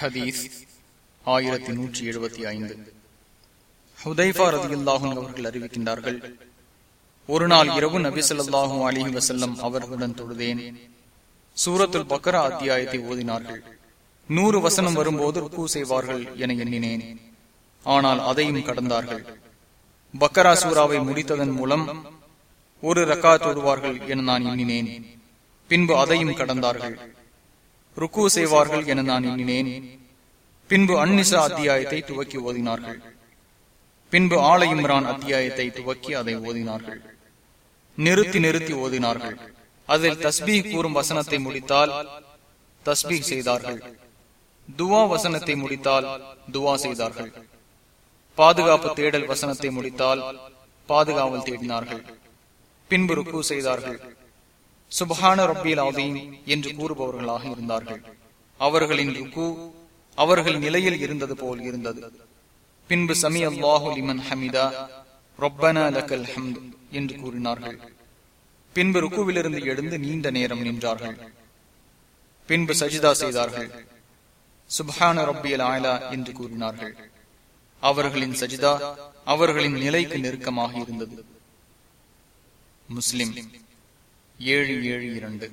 ஹதீஸ் ஆயிரத்தி நூற்றி எழுபத்தி ஐந்து. ஹுதைஃபா ரதியுல்லாஹும் அவர்கள் அறிவிக்கின்றார்கள் ஒரு நாள் இரவு நபி சொல்லாஹும் அலிஹி வசல்லம் அவர்களுடன் தொழுதேன். சூரத்துல் பக்கரா அத்தியாயத்தை ஓதினார்கள். நூறு வசனம் வரும்போது ருக்கு செய்வார்கள் என எண்ணினேன். ஆனால் அதையும் கடந்தார்கள். பக்கரா சூராவை முடித்ததன் மூலம் ஒரு ரக்கா தொடுவார்கள் என நான் எண்ணினேன். பின்பு அதையும் கடந்தார்கள். ருக்கு செய்வார்கள் என நான் எண்ணினேன். பின்பு அந்நிசா அத்தியாயத்தை துவக்கி ஓதினார்கள். பின்பு ஆலை இம்ரான் அத்தியாயத்தை துவக்கி அதை ஓதினார்கள். நிறுத்தி நிறுத்தி ஓதினார்கள். அதில் தஸ்பீ கூறும் வசனத்தை முடித்தால் தஸ்பீ செய்தார்கள். துவா வசனத்தை முடித்தால் துவா செய்தார்கள். பாதுகாப்பு தேடல் வசனத்தை முடித்தால் பாதுகாவல் தேடினார்கள். பின்பு ருக்கு செய்தார்கள். சுபஹான ரப்பியல் ஆதீன் என்று கூறுபவர்களாக இருந்தார்கள். அவர்களின் ருக்கு அவர்கள் நிலையில் இருந்தது போல் இருந்தது. பின்பு சமி அல்லாஹு லிமன் ஹமிதா ரொப்பன லக்கல் ஹம்த் என்று கூறினார்கள். பின்பு ருக்குவிலிருந்து எழுந்து நீண்ட நேரம் நின்றார்கள். பின்பு சஜிதா செய்தார்கள். சுபஹான ரப்பியல் ஆயலா என்று கூறினார்கள். அவர்களின் சஜிதா அவர்களின் நிலைக்கு நெருக்கமாக இருந்தது. முஸ்லிம் ஏழு ஏழு இரண்டு.